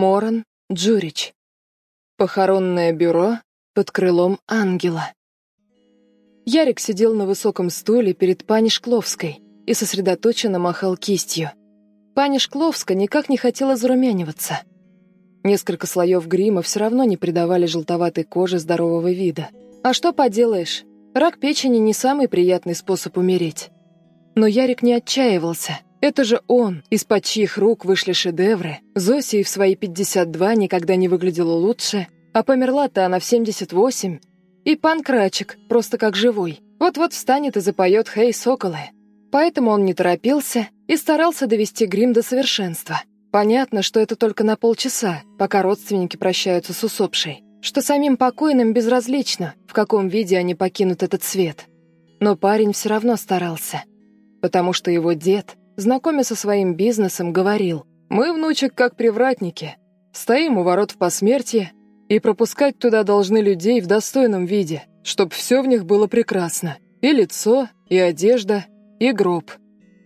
Моран Джурич. Похоронное бюро под крылом ангела. Ярик сидел на высоком стуле перед пани Шкловской и сосредоточенно махал кистью. Пани Шкловска никак не хотела зарумяниваться. Несколько слоев грима все равно не придавали желтоватой коже здорового вида. А что поделаешь, рак печени не самый приятный способ умереть. Но Ярик не отчаивался. Это же он, из-под чьих рук вышли шедевры. Зося и в свои 52 никогда не выглядела лучше, а померла-то она в 78. И пан Крачик, просто как живой. Вот-вот встанет и запоет «Хей, соколы». Поэтому он не торопился и старался довести грим до совершенства. Понятно, что это только на полчаса, пока родственники прощаются с усопшей. Что самим покойным безразлично, в каком виде они покинут этот свет. Но парень все равно старался. Потому что его дед, знакомя со своим бизнесом, говорил, «Мы, внучек, как привратники. Стоим у ворот в посмертие, и пропускать туда должны людей в достойном виде, чтоб все в них было прекрасно. И лицо, и одежда, и гроб.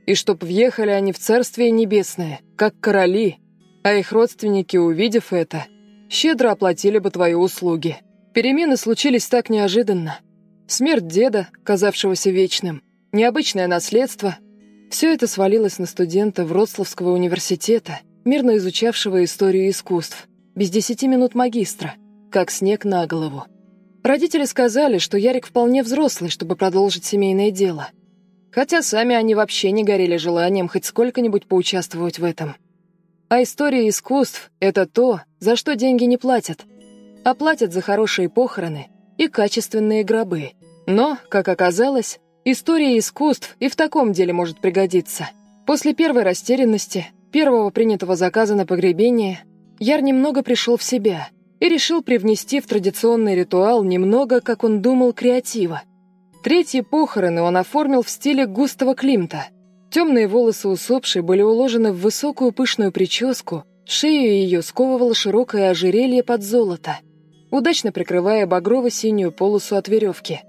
И чтоб въехали они в Царствие Небесное, как короли, а их родственники, увидев это, щедро оплатили бы твои услуги. Перемены случились так неожиданно. Смерть деда, казавшегося вечным, необычное наследство — все это свалилось на студента Вроцлавского университета, мирно изучавшего историю искусств без десяти минут магистра, как снег на голову. Родители сказали, что Ярик вполне взрослый, чтобы продолжить семейное дело. Хотя сами они вообще не горели желанием хоть сколько-нибудь поучаствовать в этом. А история искусств — это то, за что деньги не платят. А платят за хорошие похороны и качественные гробы. Но, как оказалось, история искусств и в таком деле может пригодиться. После первой растерянности, первого принятого заказа на погребение — Яр немного пришел в себя и решил привнести в традиционный ритуал немного, как он думал, креатива. Третьи похороны он оформил в стиле Густава Климта. Темные волосы усопшей были уложены в высокую пышную прическу, шею ее сковывало широкое ожерелье под золото, удачно прикрывая багрово-синюю полосу от веревки.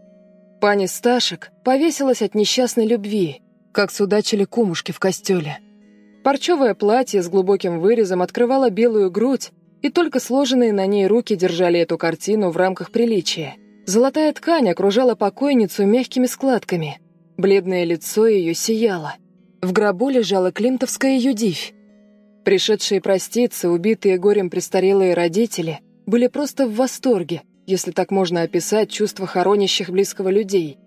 Пани Сташек повесилась от несчастной любви, как судачили кумушки в костеле. Парчевое платье с глубоким вырезом открывало белую грудь, и только сложенные на ней руки держали эту картину в рамках приличия. Золотая ткань окружала покойницу мягкими складками. Бледное лицо ее сияло. В гробу лежала климтовская юдивь. Пришедшие проститься, убитые горем престарелые родители, были просто в восторге, если так можно описать чувства хоронящих близкого людей.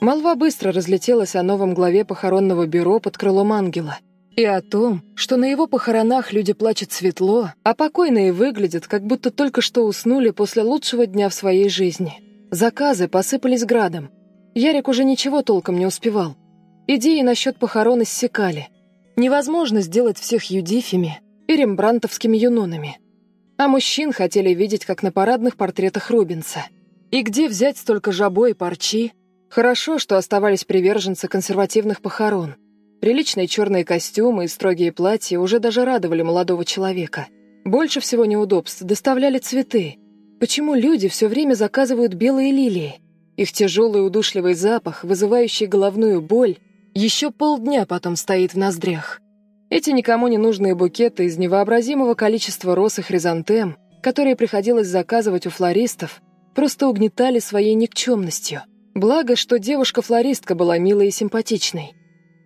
Молва быстро разлетелась о новом главе похоронного бюро под крылом ангела – и о том, что на его похоронах люди плачут светло, а покойные выглядят, как будто только что уснули после лучшего дня в своей жизни. Заказы посыпались градом. Ярик уже ничего толком не успевал. Идеи насчет похорон иссякали. Невозможно сделать всех юдифями и рембрантовскими юнонами. А мужчин хотели видеть, как на парадных портретах Рубинса. И где взять столько жабо и парчи? Хорошо, что оставались приверженцы консервативных похорон – Приличные черные костюмы и строгие платья уже даже радовали молодого человека. Больше всего неудобств доставляли цветы. Почему люди все время заказывают белые лилии? Их тяжелый удушливый запах, вызывающий головную боль, еще полдня потом стоит в ноздрях. Эти никому не нужные букеты из невообразимого количества роз и хризантем, которые приходилось заказывать у флористов, просто угнетали своей никчемностью. Благо, что девушка-флористка была милой и симпатичной.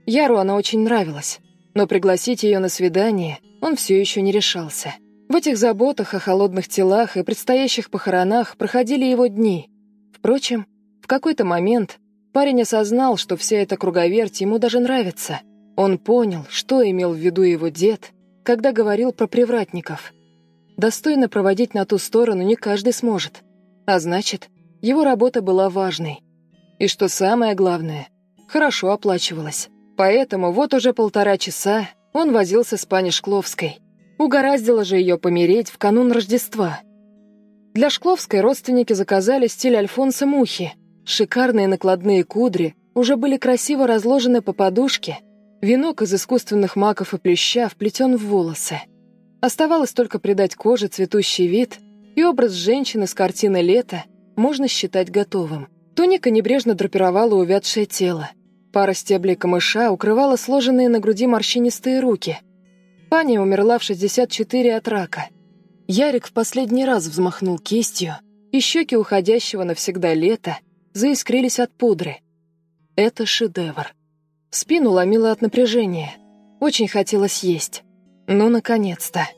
Яру она очень нравилась, но пригласить ее на свидание он все еще не решался. В этих заботах о холодных телах и предстоящих похоронах проходили его дни. Впрочем, в какой-то момент парень осознал, что вся эта круговерть ему даже нравится. Он понял, что имел в виду его дед, когда говорил про привратников. Достойно проводить на ту сторону не каждый сможет. А значит, его работа была важной. И что самое главное, хорошо оплачивалась. Поэтому вот уже полтора часа он возился с пани Шкловской. Угораздило же ее помереть в канун Рождества. Для Шкловской родственники заказали стиль Альфонса Мухи. Шикарные накладные кудри уже были красиво разложены по подушке. Венок из искусственных маков и плюща вплетен в волосы. Оставалось только придать коже цветущий вид, и образ женщины с картины «Лето» можно считать готовым. Туника небрежно драпировала увядшее тело. Пара стеблей камыша укрывала сложенные на груди морщинистые руки. Паня умерла в 64 от рака. Ярик в последний раз взмахнул кистью, и щеки уходящего навсегда лета заискрились от пудры. Это шедевр. Спину ломило от напряжения. Очень хотелось есть. Ну, наконец-то.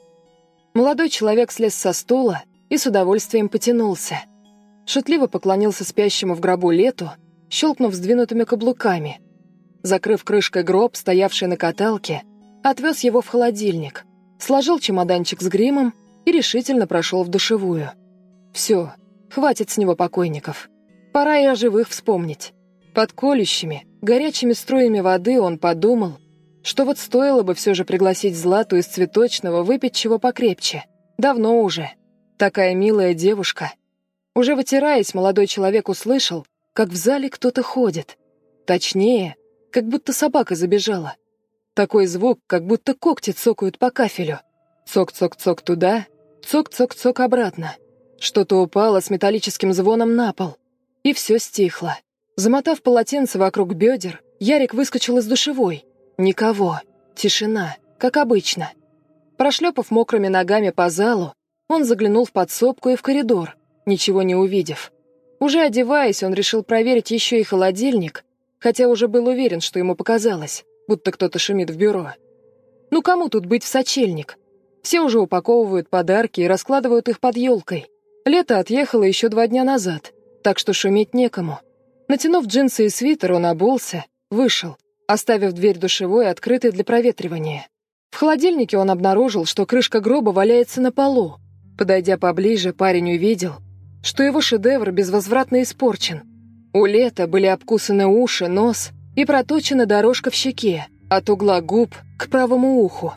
Молодой человек слез со стула и с удовольствием потянулся. Шутливо поклонился спящему в гробу лету, щелкнув сдвинутыми каблуками. Закрыв крышкой гроб, стоявший на каталке, отвез его в холодильник, сложил чемоданчик с гримом и решительно прошел в душевую. Все, хватит с него покойников. Пора и о живых вспомнить. Под колющими, горячими струями воды он подумал, что вот стоило бы все же пригласить Злату из цветочного выпить чего покрепче. Давно уже. Такая милая девушка. Уже вытираясь, молодой человек услышал, как в зале кто-то ходит. Точнее, как будто собака забежала. Такой звук, как будто когти цокают по кафелю. Цок-цок-цок туда, цок-цок-цок обратно. Что-то упало с металлическим звоном на пол. И все стихло. Замотав полотенце вокруг бедер, Ярик выскочил из душевой — Никого. Тишина, как обычно. Прошлепав мокрыми ногами по залу, он заглянул в подсобку и в коридор, ничего не увидев. Уже одеваясь, он решил проверить еще и холодильник, хотя уже был уверен, что ему показалось, будто кто-то шумит в бюро. Ну кому тут быть в сочельник? Все уже упаковывают подарки и раскладывают их под елкой. Лето отъехало еще два дня назад, так что шуметь некому. Натянув джинсы и свитер, он обулся, вышел оставив дверь душевой открытой для проветривания. В холодильнике он обнаружил, что крышка гроба валяется на полу. Подойдя поближе, парень увидел, что его шедевр безвозвратно испорчен. У Лета были обкусаны уши, нос и проточена дорожка в щеке, от угла губ к правому уху.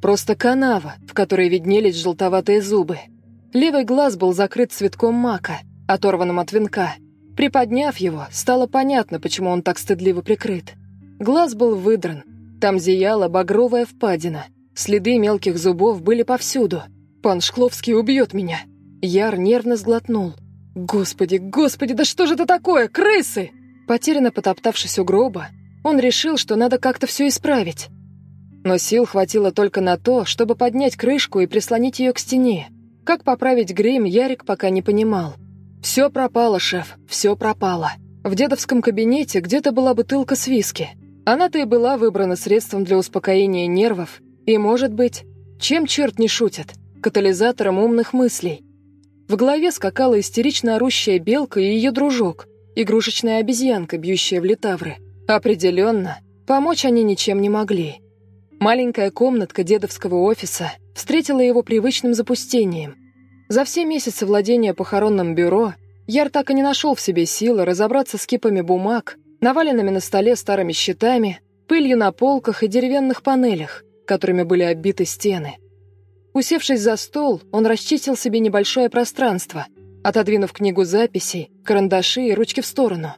Просто канава, в которой виднелись желтоватые зубы. Левый глаз был закрыт цветком мака, оторванным от венка. Приподняв его, стало понятно, почему он так стыдливо прикрыт. Глаз был выдран. Там зияла багровая впадина. Следы мелких зубов были повсюду. «Пан Шкловский убьет меня!» Яр нервно сглотнул. «Господи, господи, да что же это такое? Крысы!» Потерянно потоптавшись у гроба, он решил, что надо как-то все исправить. Но сил хватило только на то, чтобы поднять крышку и прислонить ее к стене. Как поправить грим, Ярик пока не понимал. «Все пропало, шеф, все пропало». В дедовском кабинете где-то была бутылка с виски. Она-то и была выбрана средством для успокоения нервов, и, может быть, чем черт не шутит, катализатором умных мыслей. В голове скакала истерично орущая белка и ее дружок, игрушечная обезьянка, бьющая в литавры. Определенно, помочь они ничем не могли. Маленькая комнатка дедовского офиса встретила его привычным запустением. За все месяцы владения похоронным бюро Яр так и не нашел в себе силы разобраться с кипами бумаг, наваленными на столе старыми щитами, пылью на полках и деревянных панелях, которыми были оббиты стены. Усевшись за стол, он расчистил себе небольшое пространство, отодвинув книгу записей, карандаши и ручки в сторону.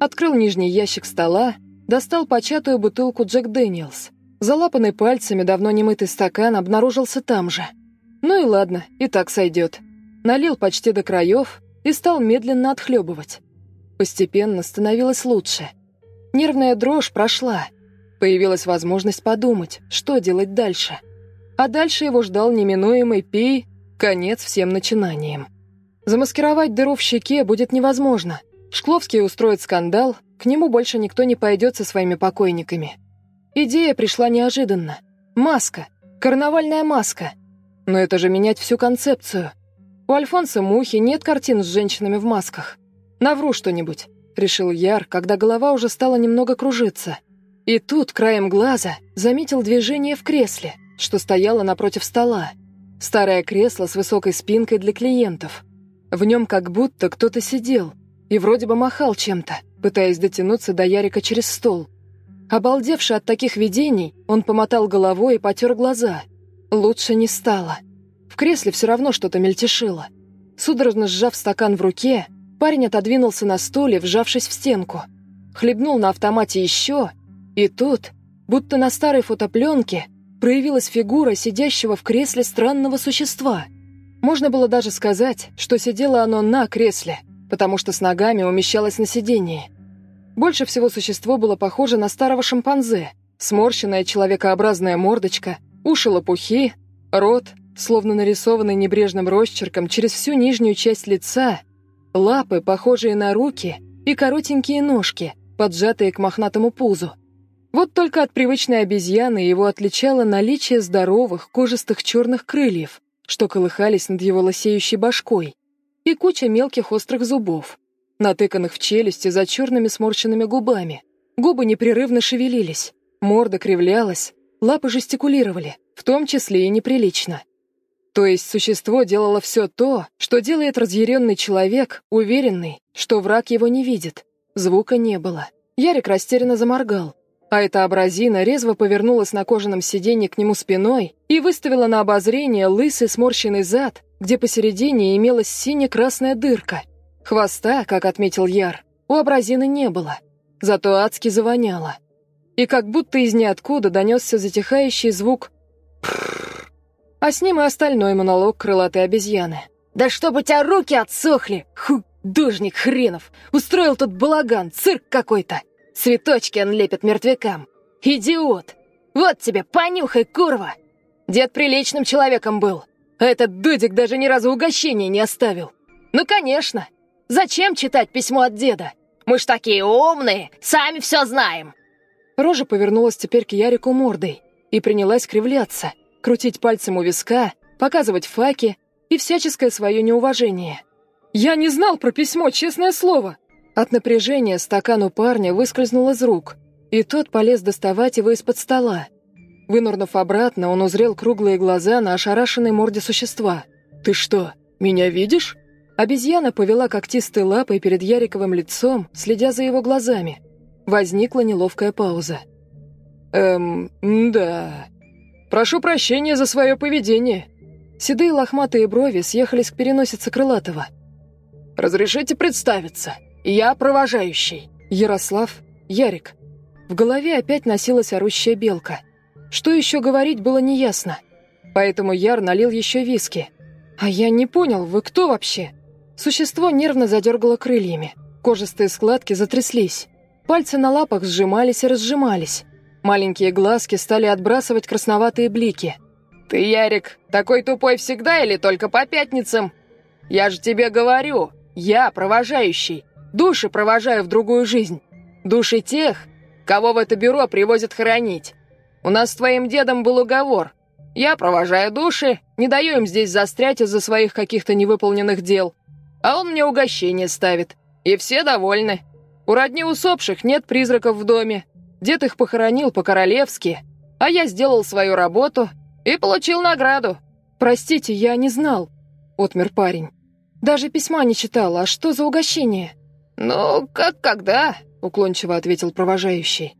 Открыл нижний ящик стола, достал початую бутылку Джек Дэниелс. Залапанный пальцами давно немытый стакан обнаружился там же. Ну и ладно, и так сойдет. Налил почти до краев и стал медленно отхлебывать. Постепенно становилось лучше. Нервная дрожь прошла. Появилась возможность подумать, что делать дальше. А дальше его ждал неминуемый пей, конец всем начинаниям. Замаскировать дыру в щеке будет невозможно. Шкловский устроит скандал, к нему больше никто не пойдет со своими покойниками. Идея пришла неожиданно. Маска. Карнавальная маска. Но это же менять всю концепцию. У Альфонса Мухи нет картин с женщинами в масках. «Навру что-нибудь», — решил Яр, когда голова уже стала немного кружиться. И тут, краем глаза, заметил движение в кресле, что стояло напротив стола. Старое кресло с высокой спинкой для клиентов. В нем как будто кто-то сидел и вроде бы махал чем-то, пытаясь дотянуться до Ярика через стол. Обалдевший от таких видений, он помотал головой и потер глаза. Лучше не стало. В кресле все равно что-то мельтешило. Судорожно сжав стакан в руке, Парень отодвинулся на стуле, вжавшись в стенку. Хлебнул на автомате еще, и тут, будто на старой фотопленке, проявилась фигура сидящего в кресле странного существа. Можно было даже сказать, что сидело оно на кресле, потому что с ногами умещалось на сидении. Больше всего существо было похоже на старого шимпанзе. Сморщенная человекообразная мордочка, уши лопухи, рот, словно нарисованный небрежным росчерком через всю нижнюю часть лица, лапы, похожие на руки, и коротенькие ножки, поджатые к мохнатому пузу. Вот только от привычной обезьяны его отличало наличие здоровых, кожистых черных крыльев, что колыхались над его лосеющей башкой, и куча мелких острых зубов, натыканных в челюсти за черными сморщенными губами. Губы непрерывно шевелились, морда кривлялась, лапы жестикулировали, в том числе и неприлично. То есть существо делало все то, что делает разъяренный человек, уверенный, что враг его не видит. Звука не было. Ярик растерянно заморгал. А эта абразина резво повернулась на кожаном сиденье к нему спиной и выставила на обозрение лысый сморщенный зад, где посередине имелась сине-красная дырка. Хвоста, как отметил Яр, у абразины не было. Зато адски завоняло. И как будто из ниоткуда донесся затихающий звук а с ним и остальной монолог крылатой обезьяны. «Да чтобы у тебя руки отсохли! Ху, дожник хренов! Устроил тут балаган, цирк какой-то! Цветочки он лепит мертвякам! Идиот! Вот тебе, понюхай, курва! Дед приличным человеком был, а этот дудик даже ни разу угощения не оставил! Ну, конечно! Зачем читать письмо от деда? Мы ж такие умные, сами все знаем!» Рожа повернулась теперь к Ярику мордой и принялась кривляться, крутить пальцем у виска, показывать факи и всяческое свое неуважение. «Я не знал про письмо, честное слово!» От напряжения стакан у парня выскользнул из рук, и тот полез доставать его из-под стола. Вынурнув обратно, он узрел круглые глаза на ошарашенной морде существа. «Ты что, меня видишь?» Обезьяна повела когтистой лапой перед Яриковым лицом, следя за его глазами. Возникла неловкая пауза. «Эм, да. Прошу прощения за свое поведение». Седые лохматые брови съехались к переносице Крылатого. «Разрешите представиться. Я провожающий. Ярослав, Ярик». В голове опять носилась орущая белка. Что еще говорить было неясно. Поэтому Яр налил еще виски. «А я не понял, вы кто вообще?» Существо нервно задергало крыльями. Кожистые складки затряслись. Пальцы на лапах сжимались и разжимались. Маленькие глазки стали отбрасывать красноватые блики. «Ты, Ярик, такой тупой всегда или только по пятницам? Я же тебе говорю, я провожающий. Души провожаю в другую жизнь. Души тех, кого в это бюро привозят хоронить. У нас с твоим дедом был уговор. Я провожаю души, не даю им здесь застрять из-за своих каких-то невыполненных дел. А он мне угощение ставит. И все довольны. У родни усопших нет призраков в доме. Дед их похоронил по-королевски, а я сделал свою работу и получил награду. Простите, я не знал, отмер парень. Даже письма не читал, а что за угощение? Ну, как когда, уклончиво ответил провожающий.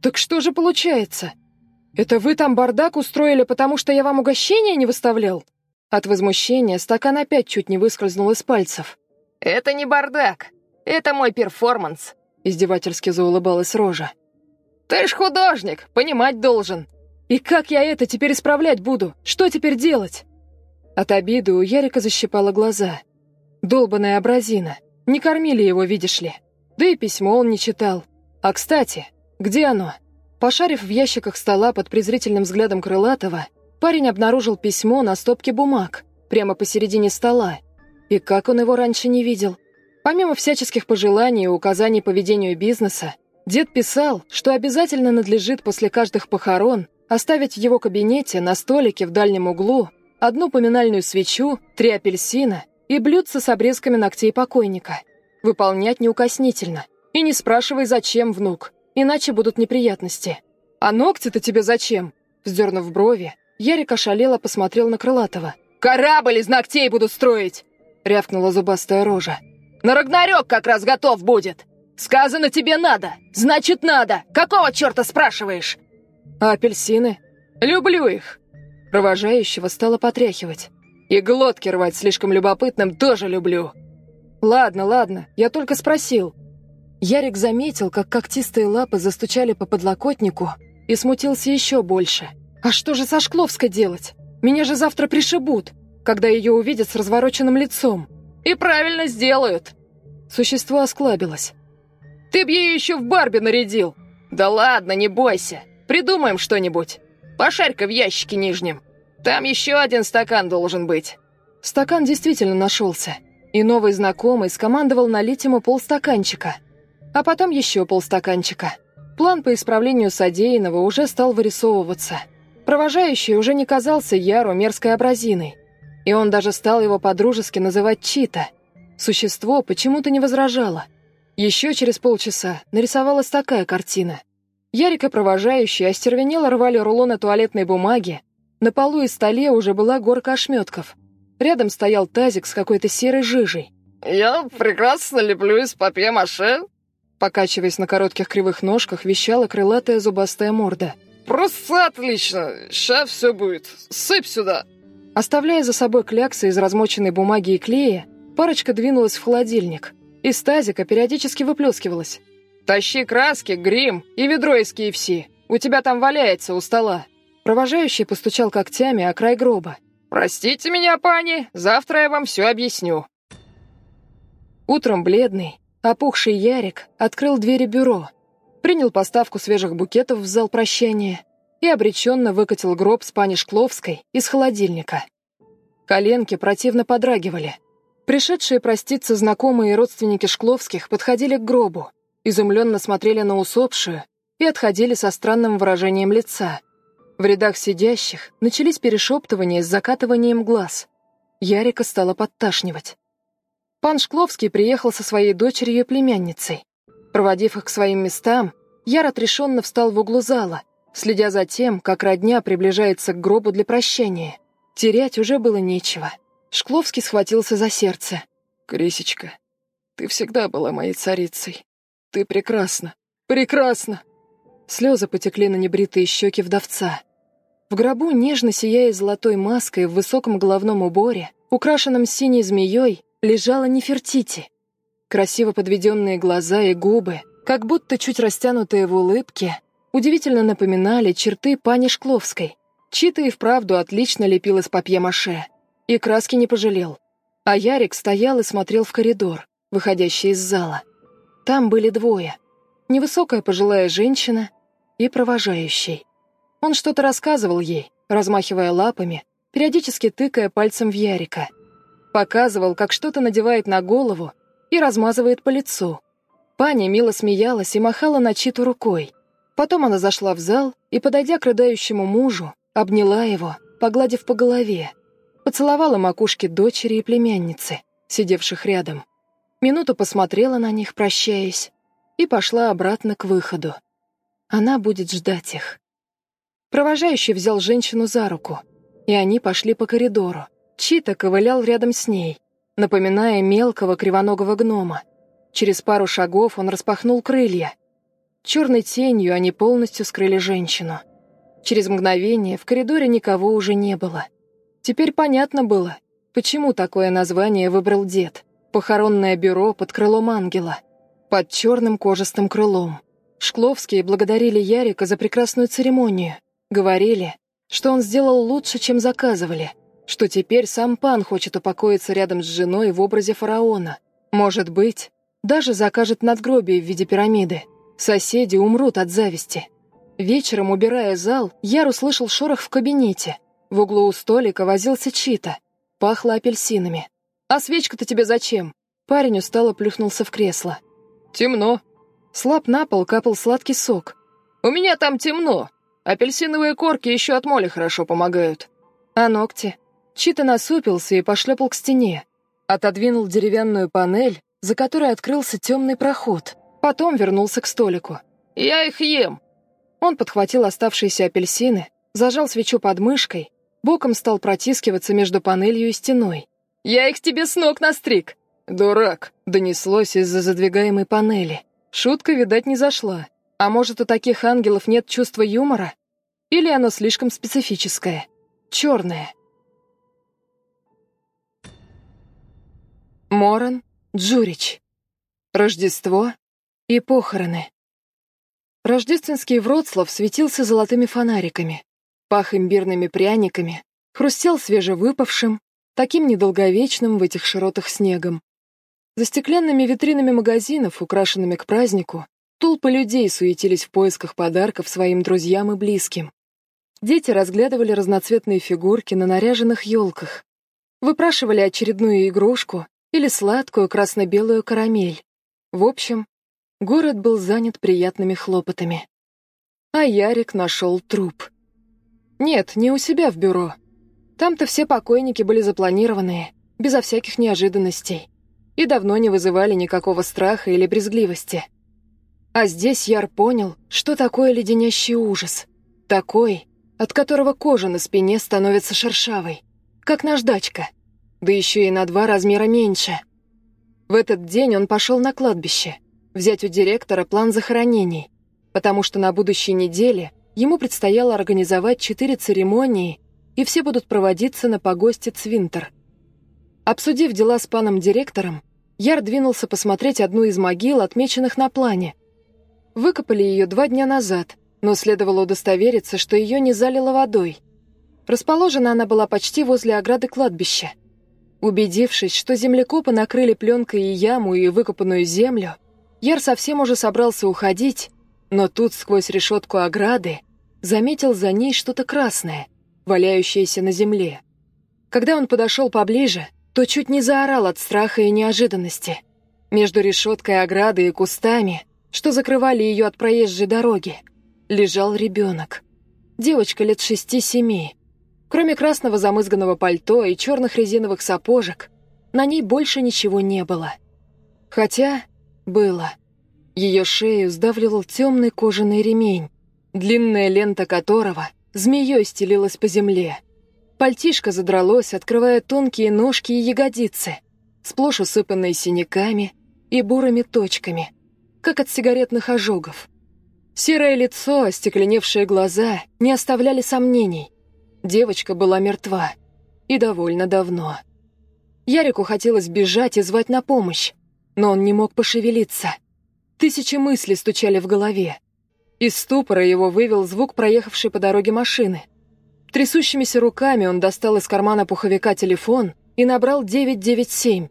Так что же получается? Это вы там бардак устроили, потому что я вам угощение не выставлял? От возмущения стакан опять чуть не выскользнул из пальцев. «Это не бардак. Это мой перформанс», — издевательски заулыбалась Рожа. «Ты ж художник, понимать должен». «И как я это теперь исправлять буду? Что теперь делать?» От обиды у Ярика защипала глаза. Долбаная абразина. Не кормили его, видишь ли. Да и письмо он не читал. А, кстати, где оно? Пошарив в ящиках стола под презрительным взглядом Крылатова, парень обнаружил письмо на стопке бумаг, прямо посередине стола. И как он его раньше не видел? Помимо всяческих пожеланий и указаний по ведению бизнеса, Дед писал, что обязательно надлежит после каждых похорон оставить в его кабинете на столике в дальнем углу одну поминальную свечу, три апельсина и блюдце с обрезками ногтей покойника. Выполнять неукоснительно. И не спрашивай, зачем, внук, иначе будут неприятности. «А ногти-то тебе зачем?» Вздернув брови, Ярик ошалело посмотрел на Крылатова. «Корабль из ногтей буду строить!» рявкнула зубастая рожа. «На Рагнарёк как раз готов будет!» «Сказано тебе надо! Значит, надо! Какого черта спрашиваешь?» «А апельсины? Люблю их!» Провожающего стало потряхивать. «И глотки рвать слишком любопытным тоже люблю!» «Ладно, ладно, я только спросил». Ярик заметил, как когтистые лапы застучали по подлокотнику и смутился еще больше. «А что же со Шкловской делать? Меня же завтра пришибут, когда ее увидят с развороченным лицом». «И правильно сделают!» Существо осклабилось. Ты б ее еще в Барби нарядил. Да ладно, не бойся. Придумаем что-нибудь. Пошарь-ка в ящике нижнем. Там еще один стакан должен быть». Стакан действительно нашелся, и новый знакомый скомандовал налить ему полстаканчика, а потом еще полстаканчика. План по исправлению содеянного уже стал вырисовываться. Провожающий уже не казался Яру мерзкой абразиной, и он даже стал его подружески называть Чита. Существо почему-то не возражало. Еще через полчаса нарисовалась такая картина. Ярик и провожающий остервенело рвали рулоны туалетной бумаги, на полу и столе уже была горка ошметков. Рядом стоял тазик с какой-то серой жижей. «Я прекрасно леплю из папье-маше», покачиваясь на коротких кривых ножках, вещала крылатая зубастая морда. «Просто отлично! Сейчас все будет. Сыпь сюда!» Оставляя за собой кляксы из размоченной бумаги и клея, парочка двинулась в холодильник. Из тазика периодически выплескивалась. «Тащи краски, грим и ведро из KFC. У тебя там валяется у стола». Провожающий постучал когтями о край гроба. «Простите меня, пани, завтра я вам все объясню». Утром бледный, опухший Ярик открыл двери бюро, принял поставку свежих букетов в зал прощания и обреченно выкатил гроб с пани Шкловской из холодильника. Коленки противно подрагивали. Пришедшие проститься знакомые и родственники Шкловских подходили к гробу, изумленно смотрели на усопшую и отходили со странным выражением лица. В рядах сидящих начались перешептывания с закатыванием глаз. Ярика стало подташнивать. Пан Шкловский приехал со своей дочерью и племянницей. Проводив их к своим местам, Яр отрешенно встал в углу зала, следя за тем, как родня приближается к гробу для прощения. Терять уже было нечего. Шкловский схватился за сердце. «Крисечка, ты всегда была моей царицей. Ты прекрасна, прекрасна!» Слезы потекли на небритые щеки вдовца. В гробу, нежно сияя золотой маской в высоком головном уборе, украшенном синей змеей, лежала Нефертити. Красиво подведенные глаза и губы, как будто чуть растянутые в улыбке, удивительно напоминали черты пани Шкловской. Чита и вправду отлично лепил из папье-маше. И краски не пожалел. А Ярик стоял и смотрел в коридор, выходящий из зала. Там были двое. Невысокая пожилая женщина и провожающий. Он что-то рассказывал ей, размахивая лапами, периодически тыкая пальцем в Ярика. Показывал, как что-то надевает на голову и размазывает по лицу. Паня мило смеялась и махала на Читу рукой. Потом она зашла в зал и, подойдя к рыдающему мужу, обняла его, погладив по голове, поцеловала макушки дочери и племянницы, сидевших рядом. Минуту посмотрела на них, прощаясь, и пошла обратно к выходу. Она будет ждать их. Провожающий взял женщину за руку, и они пошли по коридору. Чита ковылял рядом с ней, напоминая мелкого кривоногого гнома. Через пару шагов он распахнул крылья. Черной тенью они полностью скрыли женщину. Через мгновение в коридоре никого уже не было. Теперь понятно было, почему такое название выбрал дед. Похоронное бюро под крылом ангела. Под черным кожистым крылом. Шкловские благодарили Ярика за прекрасную церемонию. Говорили, что он сделал лучше, чем заказывали, что теперь сам пан хочет упокоиться рядом с женой в образе фараона. Может быть, даже закажет надгробие в виде пирамиды. Соседи умрут от зависти. Вечером, убирая зал, Яр услышал шорох в кабинете. В углу у столика возился Чита. Пахло апельсинами. «А свечка-то тебе зачем?» Парень устало плюхнулся в кресло. «Темно». Слаб на пол капал сладкий сок. «У меня там темно. Апельсиновые корки еще от моли хорошо помогают. А ногти? Чита насупился и пошлепал к стене. Отодвинул деревянную панель, за которой открылся темный проход. Потом вернулся к столику. «Я их ем!» Он подхватил оставшиеся апельсины, зажал свечу под мышкой, боком стал протискиваться между панелью и стеной. «Я их тебе с ног настриг!» «Дурак!» — донеслось из-за задвигаемой панели. Шутка, видать, не зашла. А может, у таких ангелов нет чувства юмора? Или оно слишком специфическое? Черное. Моран Джурич. Рождество и похороны. Рождественский Вроцлав светился золотыми фонариками, пах имбирными пряниками, хрустел свежевыпавшим, таким недолговечным в этих широтах снегом. За стеклянными витринами магазинов, украшенными к празднику, Толпы людей суетились в поисках подарков своим друзьям и близким. Дети разглядывали разноцветные фигурки на наряженных елках, выпрашивали очередную игрушку или сладкую красно-белую карамель. В общем, город был занят приятными хлопотами. А Ярик нашел труп. Нет, не у себя в бюро. Там-то все покойники были запланированные, безо всяких неожиданностей, и давно не вызывали никакого страха или брезгливости. А здесь Яр понял, что такое леденящий ужас. Такой, от которого кожа на спине становится шершавой, как наждачка, да еще и на два размера меньше. В этот день он пошел на кладбище, взять у директора план захоронений, потому что на будущей неделе ему предстояло организовать четыре церемонии, и все будут проводиться на погосте Цвинтер. Обсудив дела с паном директором, Яр двинулся посмотреть одну из могил, отмеченных на плане. Выкопали ее два дня назад, но следовало удостовериться, что ее не залило водой. Расположена она была почти возле ограды кладбища. Убедившись, что землекопы накрыли пленкой и яму, и выкопанную землю, Яр совсем уже собрался уходить, но тут сквозь решетку ограды заметил за ней что-то красное, валяющееся на земле. Когда он подошел поближе, то чуть не заорал от страха и неожиданности. Между решеткой ограды и кустами, что закрывали ее от проезжей дороги, лежал ребенок. Девочка лет шести-семи. Кроме красного замызганного пальто и черных резиновых сапожек, на ней больше ничего не было. Хотя было. Ее шею сдавливал темный кожаный ремень, длинная лента которого змеей стелилась по земле. Пальтишко задралось, открывая тонкие ножки и ягодицы, сплошь усыпанные синяками и бурыми точками, как от сигаретных ожогов. Серое лицо, остекленевшие глаза не оставляли сомнений. Девочка была мертва. И довольно давно. Ярику хотелось бежать и звать на помощь, но он не мог пошевелиться. Тысячи мыслей стучали в голове. Из ступора его вывел звук проехавшей по дороге машины. Трясущимися руками он достал из кармана пуховика телефон и набрал 997.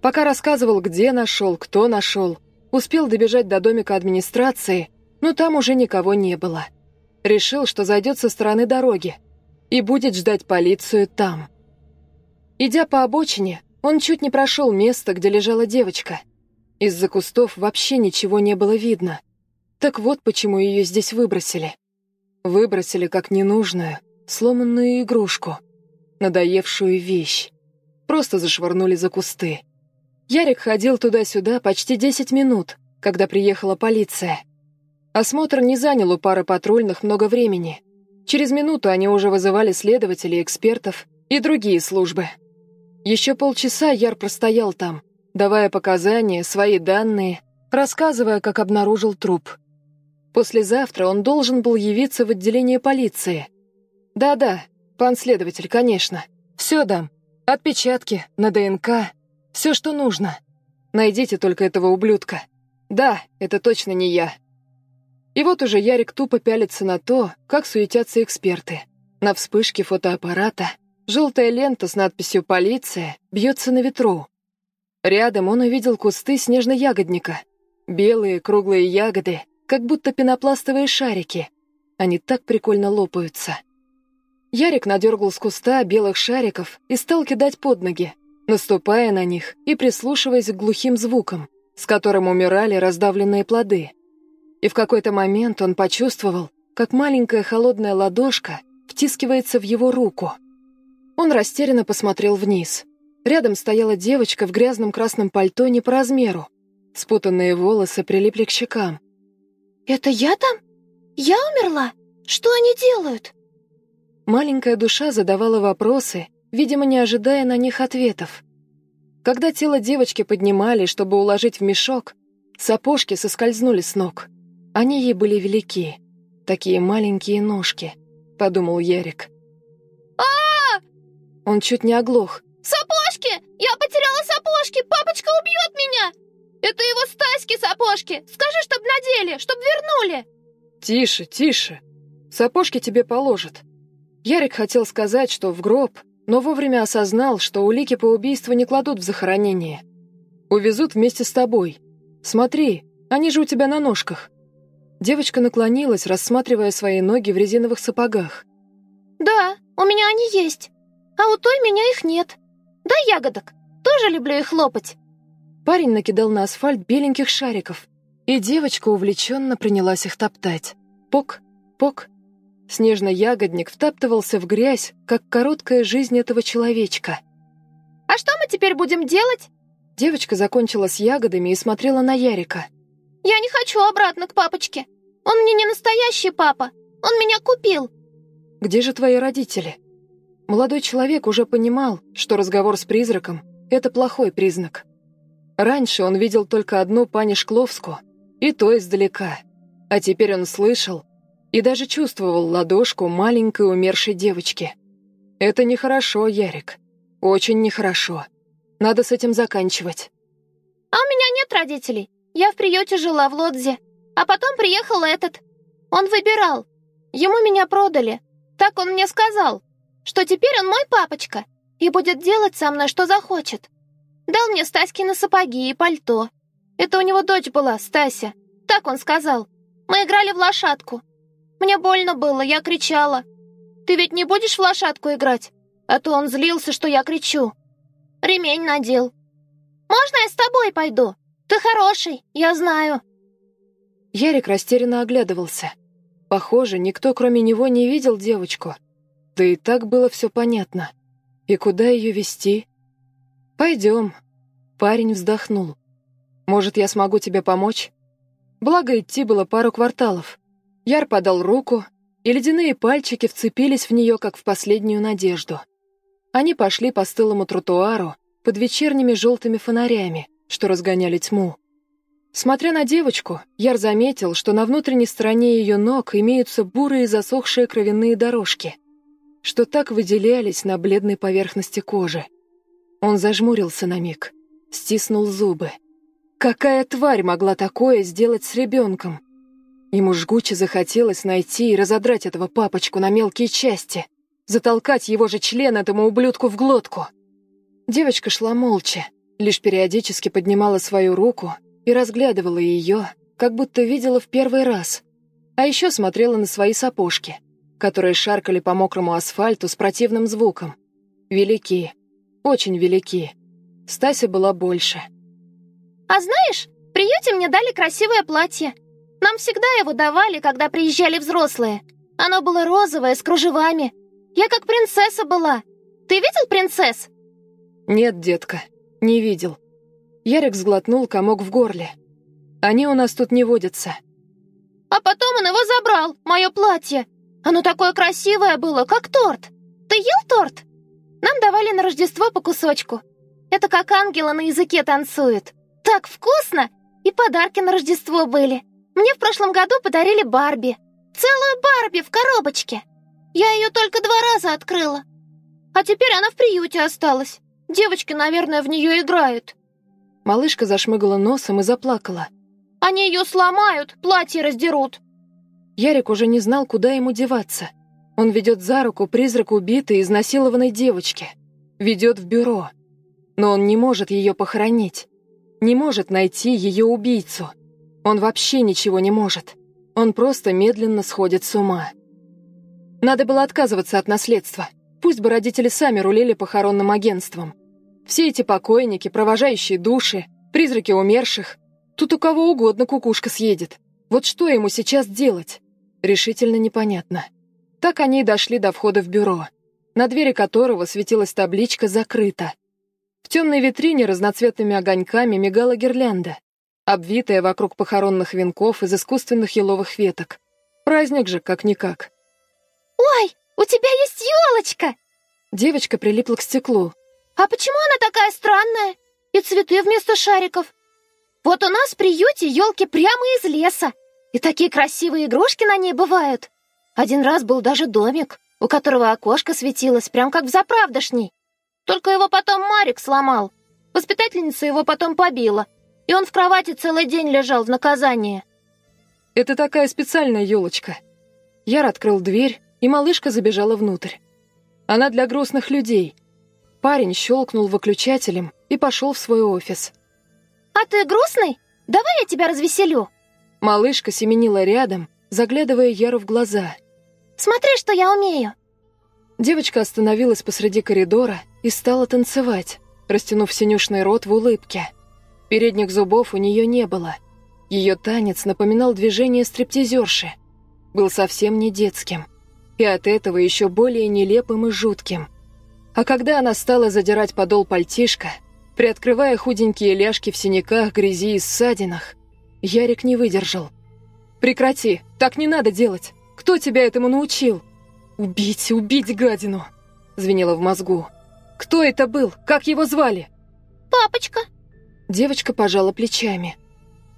Пока рассказывал, где нашел, кто нашел, успел добежать до домика администрации, но там уже никого не было. Решил, что зайдет со стороны дороги, и будет ждать полицию там. Идя по обочине, он чуть не прошел место, где лежала девочка. Из-за кустов вообще ничего не было видно. Так вот почему ее здесь выбросили. Выбросили как ненужную, сломанную игрушку, надоевшую вещь. Просто зашвырнули за кусты. Ярик ходил туда-сюда почти 10 минут, когда приехала полиция. Осмотр не занял у пары патрульных много времени. Через минуту они уже вызывали следователей, экспертов и другие службы. Еще полчаса Яр простоял там, давая показания, свои данные, рассказывая, как обнаружил труп. Послезавтра он должен был явиться в отделение полиции. Да-да, пан следователь, конечно. Все дам. Отпечатки, на ДНК, все, что нужно. Найдите только этого ублюдка. Да, это точно не я. И вот уже Ярик тупо пялится на то, как суетятся эксперты. На вспышке фотоаппарата желтая лента с надписью «Полиция» бьется на ветру. Рядом он увидел кусты снежно-ягодника. Белые круглые ягоды, как будто пенопластовые шарики. Они так прикольно лопаются. Ярик надергал с куста белых шариков и стал кидать под ноги, наступая на них и прислушиваясь к глухим звукам, с которым умирали раздавленные плоды и в какой-то момент он почувствовал, как маленькая холодная ладошка втискивается в его руку. Он растерянно посмотрел вниз. Рядом стояла девочка в грязном красном пальто не по размеру. Спутанные волосы прилипли к щекам. «Это я там? Я умерла? Что они делают?» Маленькая душа задавала вопросы, видимо, не ожидая на них ответов. Когда тело девочки поднимали, чтобы уложить в мешок, сапожки соскользнули с ног. Они ей были велики. Такие маленькие ножки, подумал Ярик. а, Он чуть не оглох. Сапожки! Я потеряла сапожки! Папочка убьет меня! Это его Стаськи сапожки! Скажи, чтоб надели, чтоб вернули! Тише, тише. Сапожки тебе положат. Ярик хотел сказать, что в гроб, но вовремя осознал, что улики по убийству не кладут в захоронение. Увезут вместе с тобой. Смотри, они же у тебя на ножках. Девочка наклонилась, рассматривая свои ноги в резиновых сапогах. «Да, у меня они есть, а у той меня их нет. Дай ягодок, тоже люблю их лопать». Парень накидал на асфальт беленьких шариков, и девочка увлеченно принялась их топтать. Пок, пок. Снежный ягодник втаптывался в грязь, как короткая жизнь этого человечка. «А что мы теперь будем делать?» Девочка закончила с ягодами и смотрела на Ярика. «Я не хочу обратно к папочке. Он мне не настоящий папа. Он меня купил». «Где же твои родители?» Молодой человек уже понимал, что разговор с призраком — это плохой признак. Раньше он видел только одну пани Шкловску, и то издалека. А теперь он слышал и даже чувствовал ладошку маленькой умершей девочки. Это нехорошо, Ярик. Очень нехорошо. Надо с этим заканчивать. А у меня нет родителей. Я в приюте жила в Лодзе. А потом приехал этот. Он выбирал. Ему меня продали. Так он мне сказал, что теперь он мой папочка и будет делать со мной, что захочет. Дал мне Стаськины сапоги и пальто. Это у него дочь была, Стася. Так он сказал. Мы играли в лошадку. Мне больно было, я кричала. Ты ведь не будешь в лошадку играть? А то он злился, что я кричу. Ремень надел. Можно я с тобой пойду? Ты хороший, я знаю. Ярик растерянно оглядывался. Похоже, никто кроме него не видел девочку. Да и так было все понятно. И куда ее вести? Пойдем. Парень вздохнул. Может, я смогу тебе помочь? Благо, идти было пару кварталов. Яр подал руку, и ледяные пальчики вцепились в нее, как в последнюю надежду. Они пошли по стылому тротуару под вечерними желтыми фонарями, что разгоняли тьму. Смотря на девочку, Яр заметил, что на внутренней стороне ее ног имеются бурые засохшие кровяные дорожки, что так выделялись на бледной поверхности кожи. Он зажмурился на миг, стиснул зубы. Какая тварь могла такое сделать с ребенком? Ему жгуче захотелось найти и разодрать этого папочку на мелкие части, затолкать его же член этому ублюдку в глотку. Девочка шла молча, лишь периодически поднимала свою руку и разглядывала ее, как будто видела в первый раз. А еще смотрела на свои сапожки, которые шаркали по мокрому асфальту с противным звуком. Велики, очень велики. Стася была больше. «А знаешь, в приюте мне дали красивое платье. Нам всегда его давали, когда приезжали взрослые. Оно было розовое, с кружевами. Я как принцесса была. Ты видел принцесс?» «Нет, детка, не видел». Ярик сглотнул комок в горле. «Они у нас тут не водятся». «А потом он его забрал, мое платье. Оно такое красивое было, как торт. Ты ел торт? Нам давали на Рождество по кусочку. Это как ангелы на языке танцуют. Так вкусно! И подарки на Рождество были. Мне в прошлом году подарили Барби. Целую Барби в коробочке. Я ее только два раза открыла. А теперь она в приюте осталась. Девочки, наверное, в нее играют. Малышка зашмыгала носом и заплакала. Они ее сломают, платье раздерут. Ярик уже не знал, куда ему деваться. Он ведет за руку призрак убитой, изнасилованной девочки. Ведет в бюро. Но он не может ее похоронить. Не может найти ее убийцу. Он вообще ничего не может. Он просто медленно сходит с ума. Надо было отказываться от наследства. Пусть бы родители сами рулили похоронным агентством. Все эти покойники, провожающие души, призраки умерших. Тут у кого угодно кукушка съедет. Вот что ему сейчас делать? Решительно непонятно. Так они и дошли до входа в бюро, на двери которого светилась табличка «Закрыто». В темной витрине разноцветными огоньками мигала гирлянда, обвитая вокруг похоронных венков из искусственных еловых веток. Праздник же, как-никак. «Ой, у тебя есть елочка!» Девочка прилипла к стеклу, «А почему она такая странная? И цветы вместо шариков? Вот у нас в приюте елки прямо из леса, и такие красивые игрушки на ней бывают. Один раз был даже домик, у которого окошко светилось, прям как в заправдошней. Только его потом Марик сломал. Воспитательница его потом побила, и он в кровати целый день лежал в наказание». «Это такая специальная елочка». Яр открыл дверь, и малышка забежала внутрь. «Она для грустных людей». Парень щелкнул выключателем и пошел в свой офис. «А ты грустный? Давай я тебя развеселю!» Малышка семенила рядом, заглядывая Яру в глаза. «Смотри, что я умею!» Девочка остановилась посреди коридора и стала танцевать, растянув синюшный рот в улыбке. Передних зубов у нее не было. Ее танец напоминал движение стриптизерши. Был совсем не детским. И от этого еще более нелепым и жутким. А когда она стала задирать подол пальтишка, приоткрывая худенькие ляжки в синяках, грязи и ссадинах, Ярик не выдержал. «Прекрати, так не надо делать. Кто тебя этому научил?» «Убить, убить гадину!» — звенело в мозгу. «Кто это был? Как его звали?» «Папочка». Девочка пожала плечами.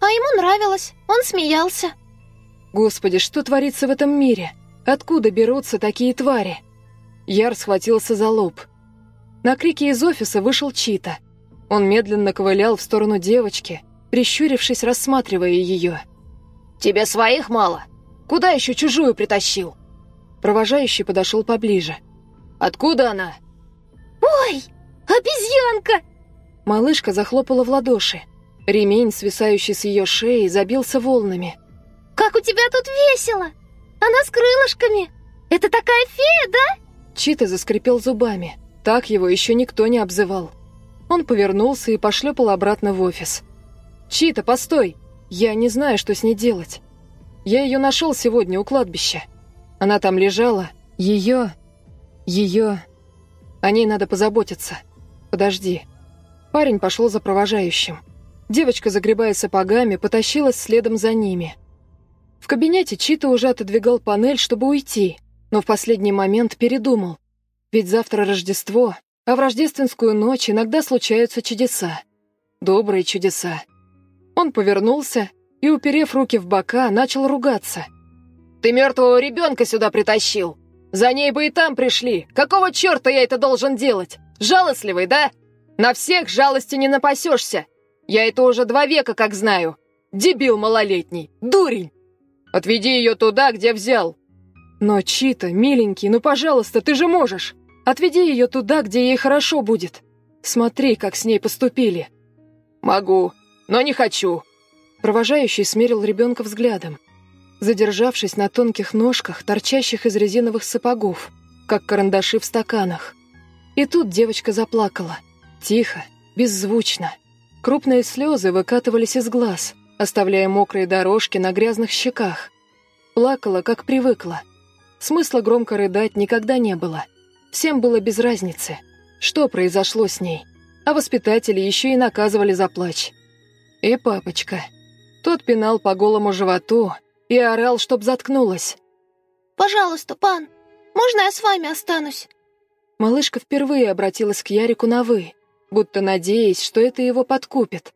«А ему нравилось, он смеялся». «Господи, что творится в этом мире? Откуда берутся такие твари?» Яр схватился за лоб. На крики из офиса вышел Чита. Он медленно ковылял в сторону девочки, прищурившись, рассматривая ее. «Тебе своих мало? Куда еще чужую притащил?» Провожающий подошел поближе. «Откуда она?» «Ой, обезьянка!» Малышка захлопала в ладоши. Ремень, свисающий с ее шеи, забился волнами. «Как у тебя тут весело! Она с крылышками! Это такая фея, да?» Чита заскрипел зубами. Так его еще никто не обзывал. Он повернулся и пошлепал обратно в офис. «Чита, постой! Я не знаю, что с ней делать. Я ее нашел сегодня у кладбища. Она там лежала. Ее... Ее... О ней надо позаботиться. Подожди». Парень пошел за провожающим. Девочка, загребая сапогами, потащилась следом за ними. В кабинете Чита уже отодвигал панель, чтобы уйти, но в последний момент передумал. Ведь завтра Рождество, а в рождественскую ночь иногда случаются чудеса. Добрые чудеса. Он повернулся и, уперев руки в бока, начал ругаться. «Ты мертвого ребенка сюда притащил! За ней бы и там пришли! Какого черта я это должен делать? Жалостливый, да? На всех жалости не напасешься! Я это уже два века как знаю! Дебил малолетний! Дурень! Отведи ее туда, где взял!» «Но, Чита, миленький, ну, пожалуйста, ты же можешь! Отведи ее туда, где ей хорошо будет! Смотри, как с ней поступили!» «Могу!» Но не хочу». Провожающий смерил ребенка взглядом, задержавшись на тонких ножках, торчащих из резиновых сапогов, как карандаши в стаканах. И тут девочка заплакала. Тихо, беззвучно. Крупные слезы выкатывались из глаз, оставляя мокрые дорожки на грязных щеках. Плакала, как привыкла. Смысла громко рыдать никогда не было. Всем было без разницы, что произошло с ней. А воспитатели еще и наказывали за плач. И папочка. Тот пинал по голому животу и орал, чтоб заткнулась. «Пожалуйста, пан, можно я с вами останусь?» Малышка впервые обратилась к Ярику на «вы», будто надеясь, что это его подкупит.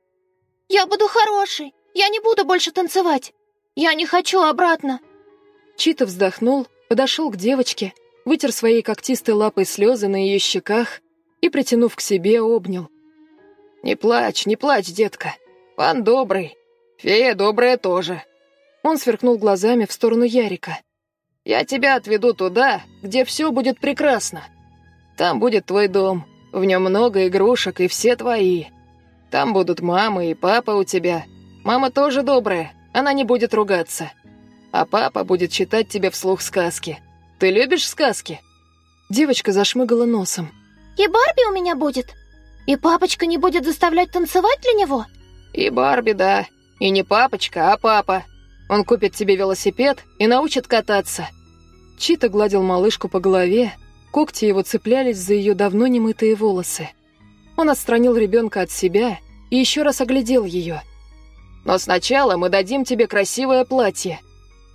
«Я буду хороший, я не буду больше танцевать. Я не хочу обратно». Чита вздохнул, подошел к девочке, вытер своей когтистой лапой слезы на ее щеках и, притянув к себе, обнял. «Не плачь, не плачь, детка. Пан добрый. Фея добрая тоже». Он сверкнул глазами в сторону Ярика. «Я тебя отведу туда, где все будет прекрасно. Там будет твой дом. В нем много игрушек и все твои. Там будут мама и папа у тебя. Мама тоже добрая, она не будет ругаться. А папа будет читать тебе вслух сказки. Ты любишь сказки?» Девочка зашмыгала носом. «И Барби у меня будет? И папочка не будет заставлять танцевать для него?» «И Барби, да. И не папочка, а папа. Он купит тебе велосипед и научит кататься». Чита гладил малышку по голове, когти его цеплялись за ее давно немытые волосы. Он отстранил ребенка от себя и еще раз оглядел ее. «Но сначала мы дадим тебе красивое платье».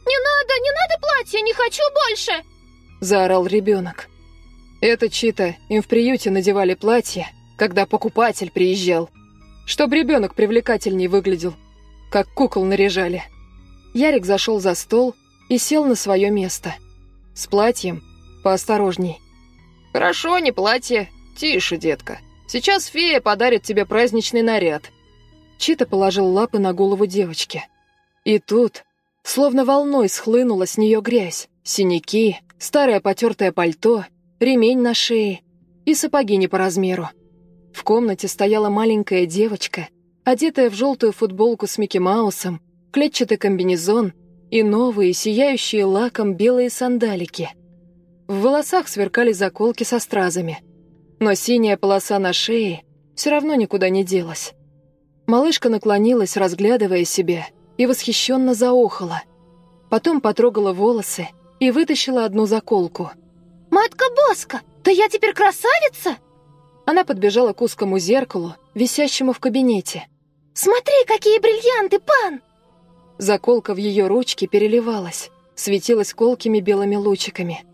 «Не надо, не надо платье, не хочу больше!» Заорал ребенок. Это Чита, им в приюте надевали платье, когда покупатель приезжал. Чтоб ребенок привлекательней выглядел. Как кукол наряжали. Ярик зашел за стол и сел на свое место. С платьем поосторожней. «Хорошо, не платье. Тише, детка. Сейчас фея подарит тебе праздничный наряд». Чита положил лапы на голову девочки. И тут, словно волной схлынула с нее грязь, синяки, старое потертое пальто, ремень на шее и сапоги не по размеру. В комнате стояла маленькая девочка, одетая в желтую футболку с Микки Маусом клетчатый комбинезон и новые, сияющие лаком белые сандалики. В волосах сверкали заколки со стразами. Но синяя полоса на шее все равно никуда не делась. Малышка наклонилась, разглядывая себя, и восхищенно заохала. Потом потрогала волосы и вытащила одну заколку. «Матка Боска, да я теперь красавица!» Она подбежала к узкому зеркалу, висящему в кабинете. «Смотри, какие бриллианты, пан!» Заколка в ее ручке переливалась, светилась колкими белыми лучиками.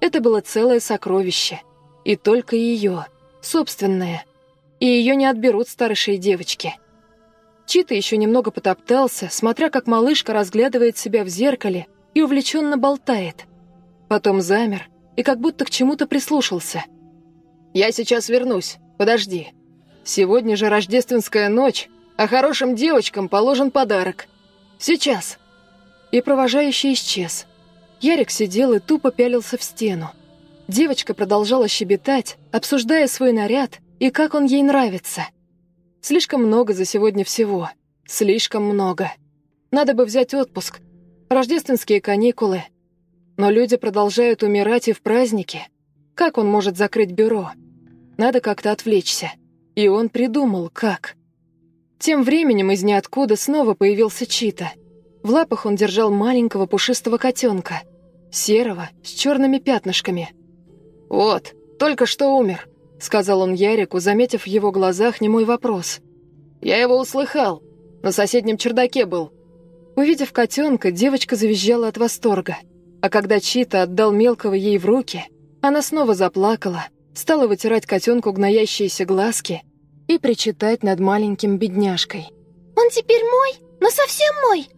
Это было целое сокровище. И только ее, собственное. И ее не отберут старшие девочки. Чита еще немного потоптался, смотря как малышка разглядывает себя в зеркале и увлеченно болтает. Потом замер и как будто к чему-то прислушался. «Я сейчас вернусь, подожди. Сегодня же рождественская ночь, а хорошим девочкам положен подарок. Сейчас!» И провожающий исчез. Ярик сидел и тупо пялился в стену. Девочка продолжала щебетать, обсуждая свой наряд и как он ей нравится. Слишком много за сегодня всего. Слишком много. Надо бы взять отпуск. Рождественские каникулы. Но люди продолжают умирать и в праздники. Как он может закрыть бюро? Надо как-то отвлечься. И он придумал, как. Тем временем из ниоткуда снова появился Чита. В лапах он держал маленького пушистого котенка. Серого, с черными пятнышками. «Вот, только что умер», — сказал он Ярику, заметив в его глазах немой вопрос. «Я его услыхал. На соседнем чердаке был». Увидев котенка, девочка завизжала от восторга. А когда Чита отдал мелкого ей в руки, она снова заплакала, стала вытирать котенку гноящиеся глазки и причитать над маленьким бедняжкой. «Он теперь мой? Но совсем мой?»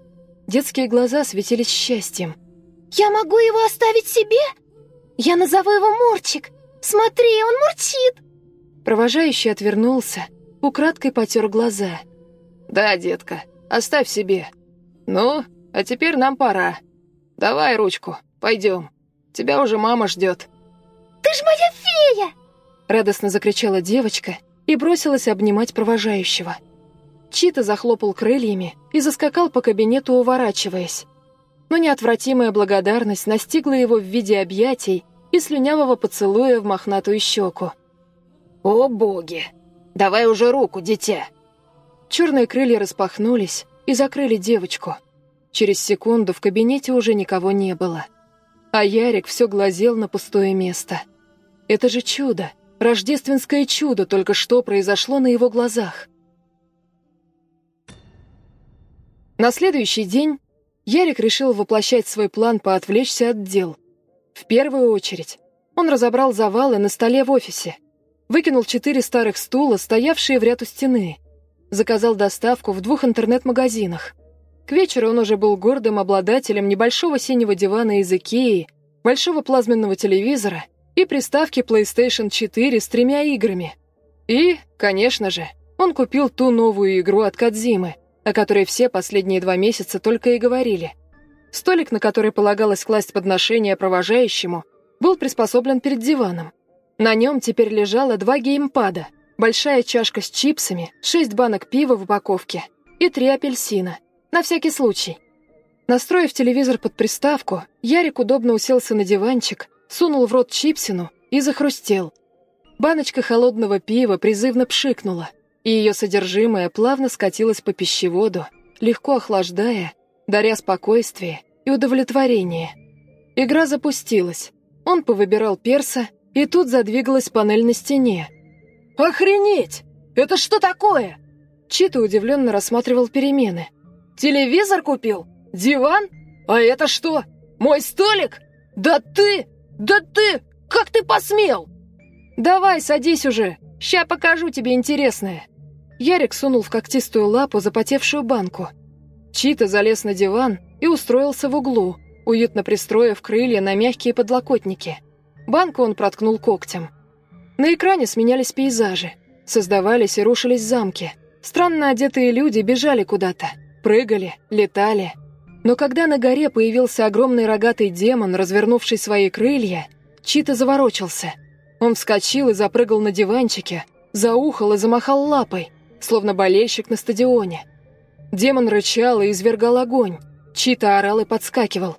Детские глаза светились счастьем. «Я могу его оставить себе? Я назову его Мурчик. Смотри, он мурчит!» Провожающий отвернулся, украдкой потер глаза. «Да, детка, оставь себе. Ну, а теперь нам пора. Давай ручку, пойдем. Тебя уже мама ждет». «Ты ж моя фея!» Радостно закричала девочка и бросилась обнимать провожающего. Чита захлопал крыльями и заскакал по кабинету, уворачиваясь. Но неотвратимая благодарность настигла его в виде объятий и слюнявого поцелуя в мохнатую щеку. «О боги! Давай уже руку, дитя!» Черные крылья распахнулись и закрыли девочку. Через секунду в кабинете уже никого не было. А Ярик все глазел на пустое место. Это же чудо, рождественское чудо только что произошло на его глазах. На следующий день Ярик решил воплощать свой план по отвлечься от дел – в первую очередь он разобрал завалы на столе в офисе, выкинул четыре старых стула, стоявшие в ряд у стены, заказал доставку в двух интернет-магазинах. К вечеру он уже был гордым обладателем небольшого синего дивана из Икеи, большого плазменного телевизора и приставки PlayStation 4 с тремя играми. И, конечно же, он купил ту новую игру от Кадзимы, о которой все последние два месяца только и говорили – Столик, на который полагалось класть подношение провожающему, был приспособлен перед диваном. На нем теперь лежало два геймпада, большая чашка с чипсами, шесть банок пива в упаковке и три апельсина. На всякий случай. Настроив телевизор под приставку, Ярик удобно уселся на диванчик, сунул в рот чипсину и захрустел. Баночка холодного пива призывно пшикнула, и ее содержимое плавно скатилось по пищеводу, легко охлаждая, даря спокойствие и удовлетворение. Игра запустилась. Он повыбирал перса, и тут задвигалась панель на стене. «Охренеть! Это что такое?» Чита удивленно рассматривал перемены. «Телевизор купил? Диван? А это что? Мой столик? Да ты! Да ты! Как ты посмел?» «Давай, садись уже. Ща покажу тебе интересное». Ярик сунул в когтистую лапу запотевшую банку. Чита залез на диван и устроился в углу, уютно пристроив крылья на мягкие подлокотники. Банку он проткнул когтем. На экране сменялись пейзажи. Создавались и рушились замки. Странно одетые люди бежали куда-то. Прыгали, летали. Но когда на горе появился огромный рогатый демон, развернувший свои крылья, Чита заворочился. Он вскочил и запрыгал на диванчике, заухал и замахал лапой, словно болельщик на стадионе. Демон рычал и извергал огонь. Чита орал и подскакивал.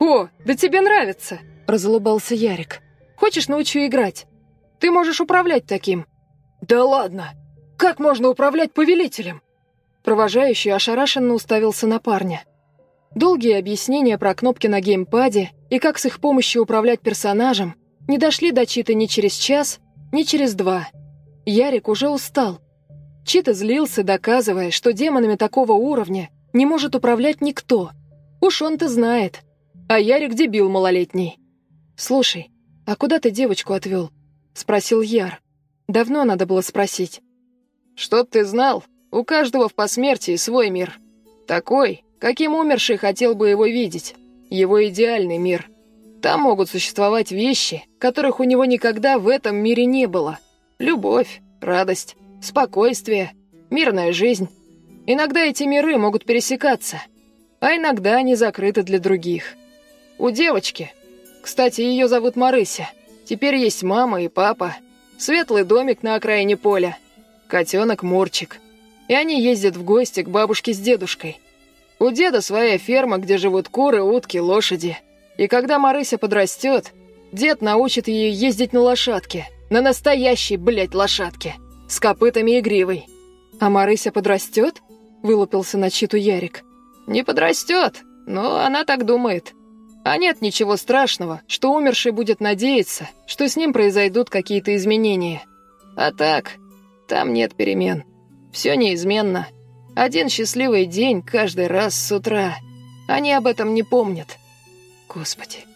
«О, да тебе нравится!» — разулыбался Ярик. «Хочешь, научу играть? Ты можешь управлять таким». «Да ладно! Как можно управлять повелителем?» Провожающий ошарашенно уставился на парня. Долгие объяснения про кнопки на геймпаде и как с их помощью управлять персонажем не дошли до Читы ни через час, ни через два. Ярик уже устал. Чита злился, доказывая, что демонами такого уровня не может управлять никто. Уж он-то знает. А Ярик дебил малолетний. «Слушай, а куда ты девочку отвел?» — спросил Яр. Давно надо было спросить. «Чтоб ты знал, у каждого в посмертии свой мир. Такой, каким умерший хотел бы его видеть. Его идеальный мир. Там могут существовать вещи, которых у него никогда в этом мире не было. Любовь, радость, спокойствие, мирная жизнь. Иногда эти миры могут пересекаться, а иногда они закрыты для других. У девочки, кстати, ее зовут Марыся, теперь есть мама и папа, светлый домик на окраине поля, котенок Мурчик. И они ездят в гости к бабушке с дедушкой. У деда своя ферма, где живут куры, утки, лошади. И когда Марыся подрастет, дед научит ее ездить на лошадке. На настоящей, блядь, лошадке. С копытами и гривой. А Марыся подрастет? Вылупился на читу Ярик. Не подрастет, но она так думает. А нет ничего страшного, что умерший будет надеяться, что с ним произойдут какие-то изменения. А так, там нет перемен. Все неизменно. Один счастливый день каждый раз с утра. Они об этом не помнят. «Господи,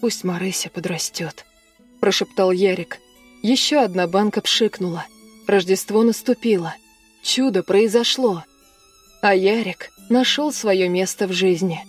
пусть Марыся подрастет», — прошептал Ярик. Еще одна банка пшикнула. Рождество наступило. Чудо произошло. А Ярик нашел свое место в жизни.